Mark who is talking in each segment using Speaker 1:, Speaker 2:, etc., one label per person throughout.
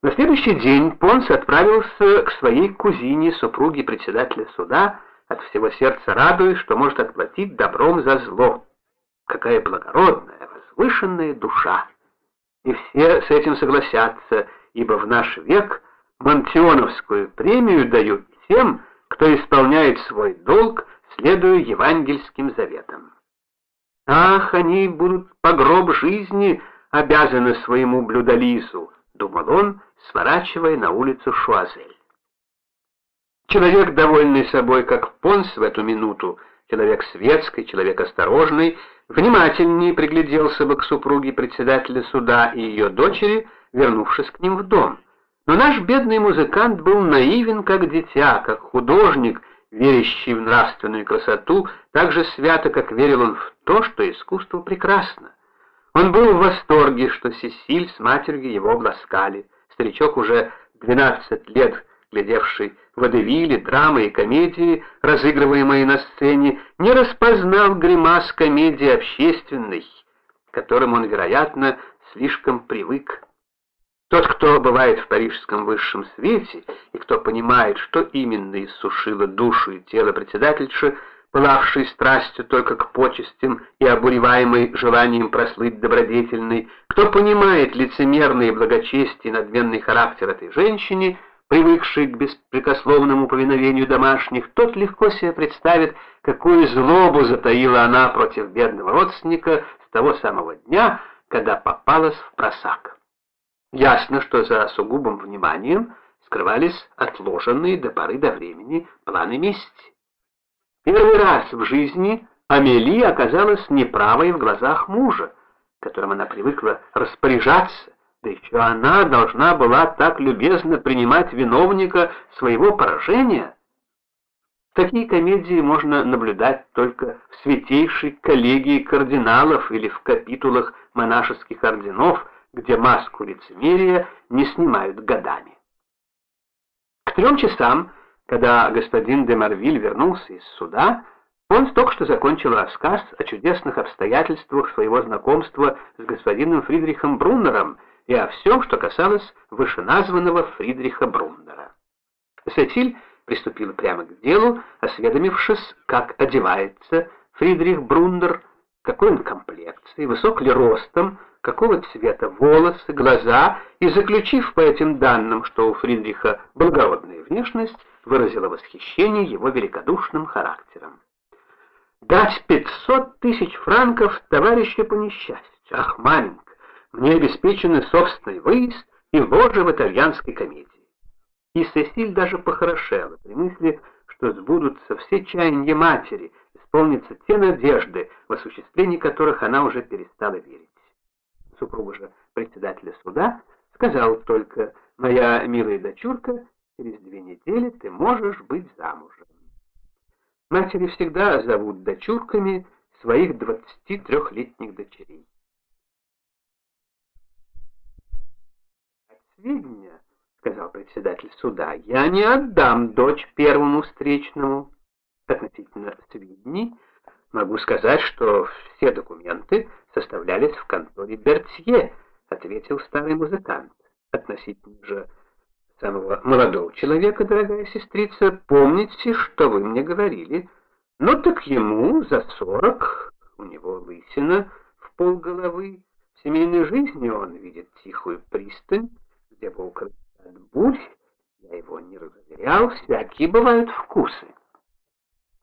Speaker 1: На следующий день Понс отправился к своей кузине, супруге председателя суда, от всего сердца радуясь, что может отплатить добром за зло. Какая благородная, возвышенная душа! И все с этим согласятся, ибо в наш век Монтионовскую премию дают тем, кто исполняет свой долг, следуя евангельским заветам. Ах, они будут по гроб жизни обязаны своему блюдолизу, думал он, сворачивая на улицу Шуазель. Человек, довольный собой, как Понс в эту минуту, человек светский, человек осторожный, внимательнее пригляделся бы к супруге председателя суда и ее дочери, вернувшись к ним в дом. Но наш бедный музыкант был наивен, как дитя, как художник, верящий в нравственную красоту, так же свято, как верил он в то, что искусство прекрасно. Он был в восторге, что Сесиль с матерью его обласкали. Старичок уже 12 лет, глядевший водевили, драмы и комедии, разыгрываемые на сцене, не распознал гримас комедии общественной, к которым он, вероятно, слишком привык. Тот, кто бывает в парижском высшем свете, и кто понимает, что именно иссушило душу и тело председательши, пылавший страстью только к почестям и обуреваемый желанием прослыть добродетельной, кто понимает лицемерное благочестие и надменный характер этой женщины, привыкшей к беспрекословному повиновению домашних, тот легко себе представит, какую злобу затаила она против бедного родственника с того самого дня, когда попалась в просак. Ясно, что за сугубым вниманием скрывались отложенные до поры до времени планы мести. Первый раз в жизни Амели оказалась неправой в глазах мужа, которым она привыкла распоряжаться, да еще она должна была так любезно принимать виновника своего поражения. Такие комедии можно наблюдать только в святейшей коллегии кардиналов или в капитулах монашеских орденов, где маску лицемерия не снимают годами. К трем часам, когда господин де Марвиль вернулся из суда, он только что закончил рассказ о чудесных обстоятельствах своего знакомства с господином Фридрихом Бруннером и о всем, что касалось вышеназванного Фридриха Бруннера. Сетиль приступила прямо к делу, осведомившись, как одевается Фридрих Бруннер, какой он комплекции, высок ли ростом, какого цвета волосы, глаза, и заключив по этим данным, что у Фридриха благородная внешность, выразила восхищение его великодушным характером. «Дать пятьсот тысяч франков товарищу по несчастью! Ах, маменька, мне обеспечены собственный выезд и ложа в итальянской комедии!» И Сесиль даже похорошела при мысли, что сбудутся все чаяния матери, исполнятся те надежды, в осуществлении которых она уже перестала верить супруга же председателя суда, сказал только, «Моя милая дочурка, через две недели ты можешь быть замужем». Матери всегда зовут дочурками своих двадцати трехлетних дочерей. «От сведения, — сказал председатель суда, — я не отдам дочь первому встречному. Относительно сведений могу сказать, что все документы составлялись в конторе Бертье, ответил старый музыкант. Относительно же самого молодого человека, дорогая сестрица, помните, что вы мне говорили. Ну так ему за сорок, у него лысина в полголовы. В семейной жизни он видит тихую пристань, где был укрыт от бурь. Я его не разуверял, всякие бывают вкусы.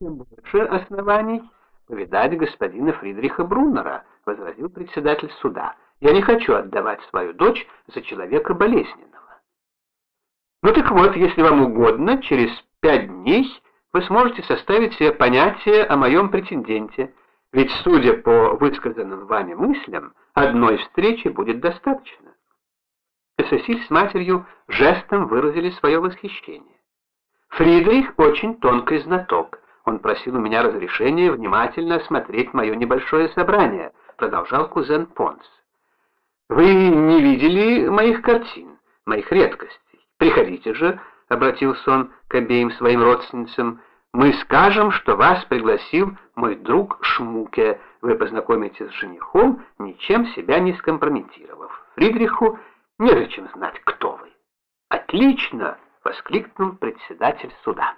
Speaker 1: Тем больше оснований повидать господина Фридриха Бруннера, возразил председатель суда. Я не хочу отдавать свою дочь за человека болезненного. Ну так вот, если вам угодно, через пять дней вы сможете составить себе понятие о моем претенденте, ведь, судя по высказанным вами мыслям, одной встречи будет достаточно. Сесиль с матерью жестом выразили свое восхищение. Фридрих очень тонкий знаток, он просил у меня разрешения внимательно осмотреть мое небольшое собрание, продолжал кузен Понс. Вы не видели моих картин, моих редкостей. Приходите же, обратился он к обеим своим родственницам, мы скажем, что вас пригласил мой друг Шмуке. Вы познакомитесь с женихом, ничем себя не скомпрометировав. Фридриху незачем знать, кто вы. Отлично! воскликнул председатель суда.